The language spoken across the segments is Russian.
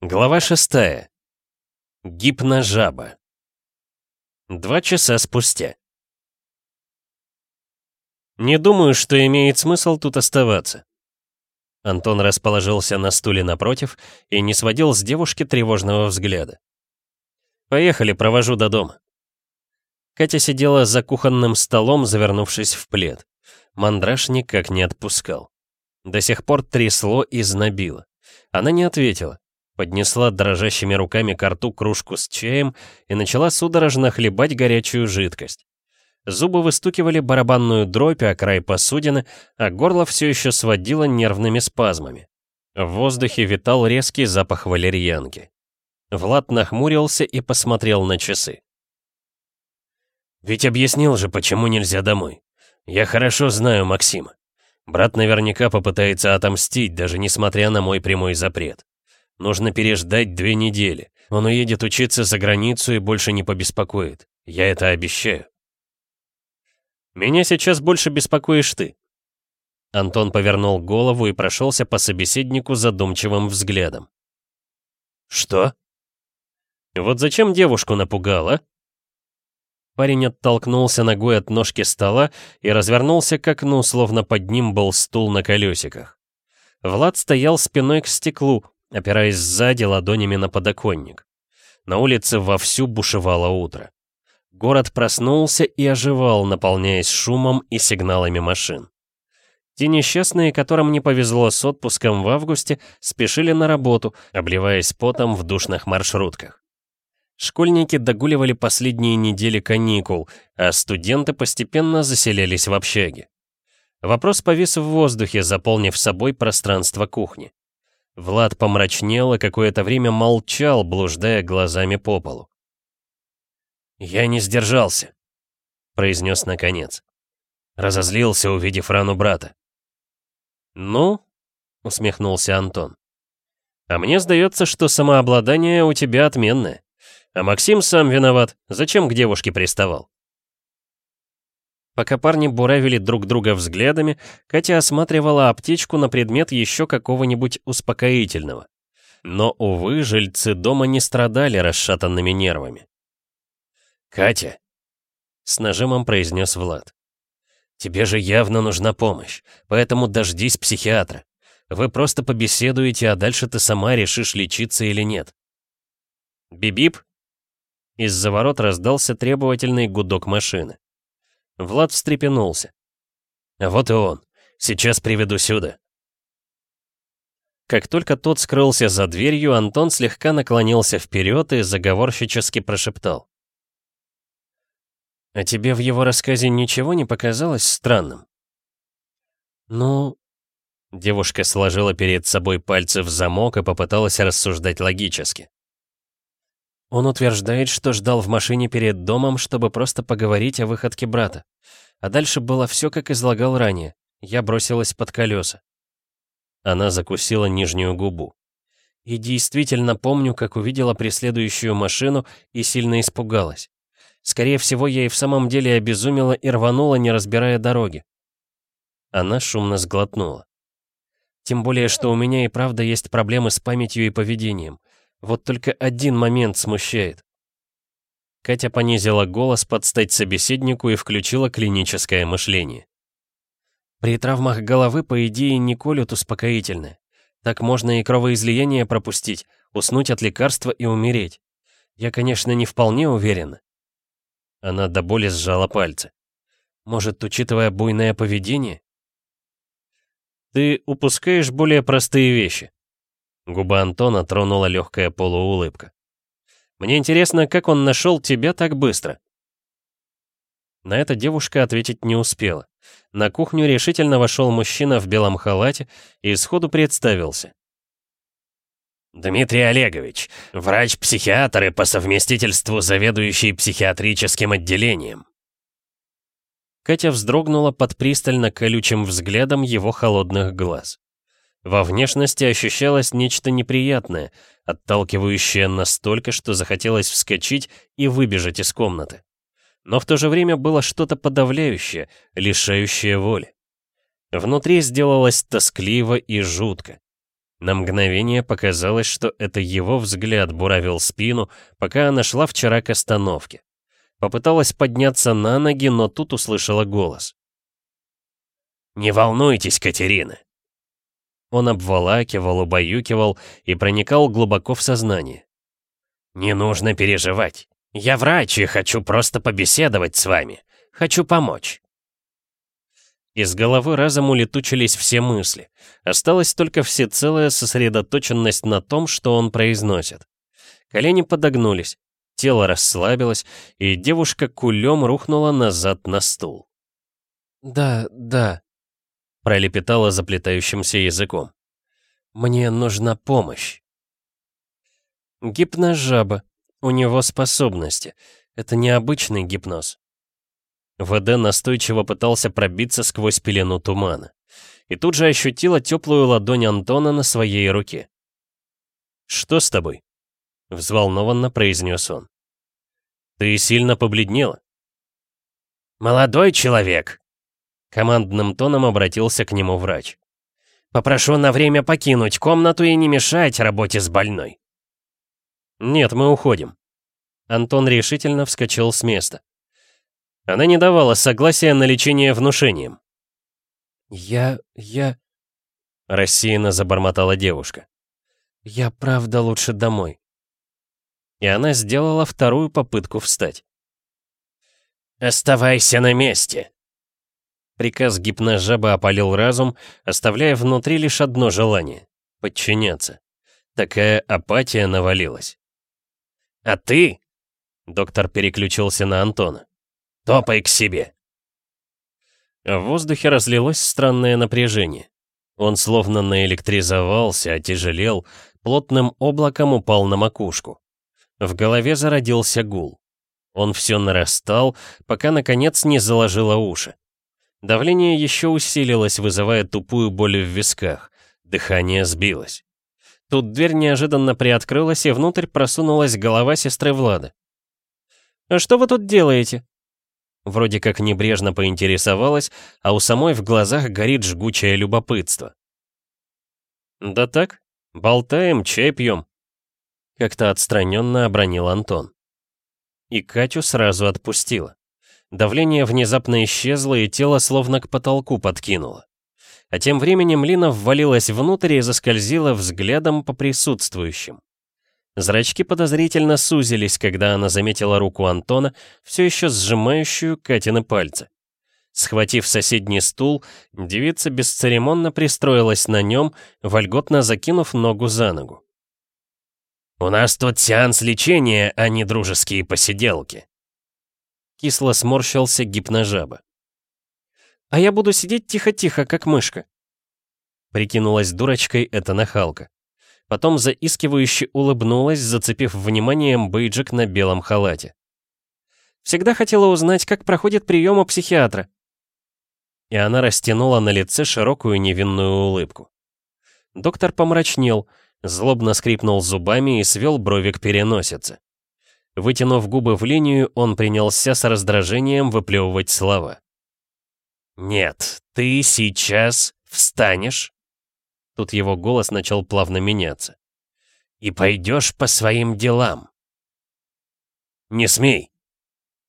Глава шестая. Гипножаба. Два часа спустя. Не думаю, что имеет смысл тут оставаться. Антон расположился на стуле напротив и не сводил с девушки тревожного взгляда. «Поехали, провожу до дома». Катя сидела за кухонным столом, завернувшись в плед. Мандраж никак не отпускал. До сих пор трясло и знобило. Она не ответила поднесла дрожащими руками к рту кружку с чаем и начала судорожно хлебать горячую жидкость. Зубы выстукивали барабанную дробь о край посудины, а горло все еще сводило нервными спазмами. В воздухе витал резкий запах валерьянки. Влад нахмурился и посмотрел на часы. «Ведь объяснил же, почему нельзя домой. Я хорошо знаю Максима. Брат наверняка попытается отомстить, даже несмотря на мой прямой запрет. Нужно переждать две недели. Он уедет учиться за границу и больше не побеспокоит. Я это обещаю. Меня сейчас больше беспокоишь ты. Антон повернул голову и прошелся по собеседнику задумчивым взглядом. Что? Вот зачем девушку напугала? Парень оттолкнулся ногой от ножки стола и развернулся к окну, словно под ним был стул на колесиках. Влад стоял спиной к стеклу, опираясь сзади ладонями на подоконник. На улице вовсю бушевало утро. Город проснулся и оживал, наполняясь шумом и сигналами машин. Те несчастные, которым не повезло с отпуском в августе, спешили на работу, обливаясь потом в душных маршрутках. Школьники догуливали последние недели каникул, а студенты постепенно заселялись в общаге. Вопрос повис в воздухе, заполнив собой пространство кухни. Влад помрачнел и какое-то время молчал, блуждая глазами по полу. «Я не сдержался», — произнес наконец. Разозлился, увидев рану брата. «Ну?» — усмехнулся Антон. «А мне сдается, что самообладание у тебя отменное. А Максим сам виноват. Зачем к девушке приставал?» Пока парни буравили друг друга взглядами, Катя осматривала аптечку на предмет еще какого-нибудь успокоительного. Но, увы, жильцы дома не страдали расшатанными нервами. «Катя!» — с нажимом произнес Влад. «Тебе же явно нужна помощь, поэтому дождись психиатра. Вы просто побеседуете, а дальше ты сама решишь, лечиться или нет». «Бибип?» Из-за ворот раздался требовательный гудок машины. Влад встрепенулся. «Вот и он. Сейчас приведу сюда». Как только тот скрылся за дверью, Антон слегка наклонился вперед и заговорщически прошептал. «А тебе в его рассказе ничего не показалось странным?» «Ну...» Девушка сложила перед собой пальцы в замок и попыталась рассуждать логически. Он утверждает, что ждал в машине перед домом, чтобы просто поговорить о выходке брата. А дальше было все, как излагал ранее. Я бросилась под колеса. Она закусила нижнюю губу. И действительно помню, как увидела преследующую машину и сильно испугалась. Скорее всего, я и в самом деле обезумела и рванула, не разбирая дороги. Она шумно сглотнула. Тем более, что у меня и правда есть проблемы с памятью и поведением. Вот только один момент смущает. Катя понизила голос под стать собеседнику и включила клиническое мышление. При травмах головы, по идее, не колют успокоительное. Так можно и кровоизлияние пропустить, уснуть от лекарства и умереть. Я, конечно, не вполне уверена. Она до боли сжала пальцы. Может, учитывая буйное поведение? Ты упускаешь более простые вещи. Губа Антона тронула легкая полуулыбка. «Мне интересно, как он нашел тебя так быстро?» На это девушка ответить не успела. На кухню решительно вошел мужчина в белом халате и сходу представился. «Дмитрий Олегович, врач-психиатр и по совместительству заведующий психиатрическим отделением». Катя вздрогнула под пристально колючим взглядом его холодных глаз. Во внешности ощущалось нечто неприятное, отталкивающее настолько, что захотелось вскочить и выбежать из комнаты. Но в то же время было что-то подавляющее, лишающее воли. Внутри сделалось тоскливо и жутко. На мгновение показалось, что это его взгляд буравил спину, пока она шла вчера к остановке. Попыталась подняться на ноги, но тут услышала голос. «Не волнуйтесь, Катерина!» Он обволакивал, убаюкивал и проникал глубоко в сознание. «Не нужно переживать. Я врач и хочу просто побеседовать с вами. Хочу помочь». Из головы разом улетучились все мысли. Осталась только всецелая сосредоточенность на том, что он произносит. Колени подогнулись, тело расслабилось, и девушка кулем рухнула назад на стул. «Да, да», — пролепетала заплетающимся языком. «Мне нужна помощь». Гипножаба. У него способности. Это необычный гипноз. ВД настойчиво пытался пробиться сквозь пелену тумана. И тут же ощутила теплую ладонь Антона на своей руке. «Что с тобой?» — взволнованно произнес он. «Ты сильно побледнела?» «Молодой человек!» — командным тоном обратился к нему врач. «Попрошу на время покинуть комнату и не мешать работе с больной». «Нет, мы уходим». Антон решительно вскочил с места. Она не давала согласия на лечение внушением. «Я... я...» Рассеянно забормотала девушка. «Я правда лучше домой». И она сделала вторую попытку встать. «Оставайся на месте!» Приказ гипножаба опалил разум, оставляя внутри лишь одно желание — подчиняться. Такая апатия навалилась. «А ты?» — доктор переключился на Антона. Топай к себе!» В воздухе разлилось странное напряжение. Он словно наэлектризовался, отяжелел, плотным облаком упал на макушку. В голове зародился гул. Он все нарастал, пока, наконец, не заложило уши. Давление еще усилилось, вызывая тупую боль в висках. Дыхание сбилось. Тут дверь неожиданно приоткрылась, и внутрь просунулась голова сестры Влада. «А что вы тут делаете?» Вроде как небрежно поинтересовалась, а у самой в глазах горит жгучее любопытство. «Да так, болтаем, чай пьем», — как-то отстраненно обронил Антон. И Катю сразу отпустила. Давление внезапно исчезло, и тело словно к потолку подкинуло. А тем временем Лина ввалилась внутрь и заскользила взглядом по присутствующим. Зрачки подозрительно сузились, когда она заметила руку Антона, все еще сжимающую Катины пальцы. Схватив соседний стул, девица бесцеремонно пристроилась на нем, вольготно закинув ногу за ногу. «У нас тут сеанс лечения, а не дружеские посиделки», Кисло сморщился гипножаба. «А я буду сидеть тихо-тихо, как мышка», Прикинулась дурочкой эта нахалка. Потом заискивающе улыбнулась, зацепив вниманием бейджик на белом халате. «Всегда хотела узнать, как проходит прием у психиатра». И она растянула на лице широкую невинную улыбку. Доктор помрачнел, злобно скрипнул зубами и свел брови к переносице. Вытянув губы в линию, он принялся с раздражением выплевывать слова. «Нет, ты сейчас встанешь Тут его голос начал плавно меняться. «И пойдешь по своим делам». «Не смей!»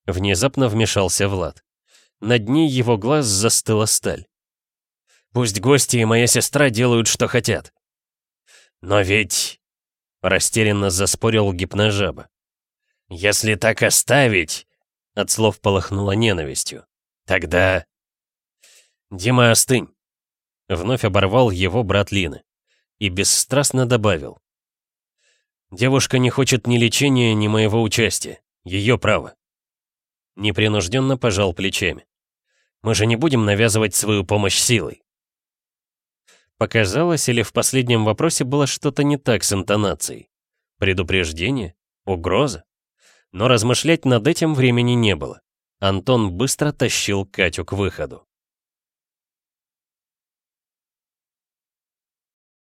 Внезапно вмешался Влад. На дне его глаз застыла сталь. «Пусть гости и моя сестра делают, что хотят». «Но ведь...» Растерянно заспорил гипножаба. «Если так оставить...» От слов полыхнула ненавистью. «Тогда...» «Дима, остынь. Вновь оборвал его брат Лины. И бесстрастно добавил. «Девушка не хочет ни лечения, ни моего участия. Ее право». Непринужденно пожал плечами. «Мы же не будем навязывать свою помощь силой». Показалось, или в последнем вопросе было что-то не так с интонацией? Предупреждение? Угроза? Но размышлять над этим времени не было. Антон быстро тащил Катю к выходу.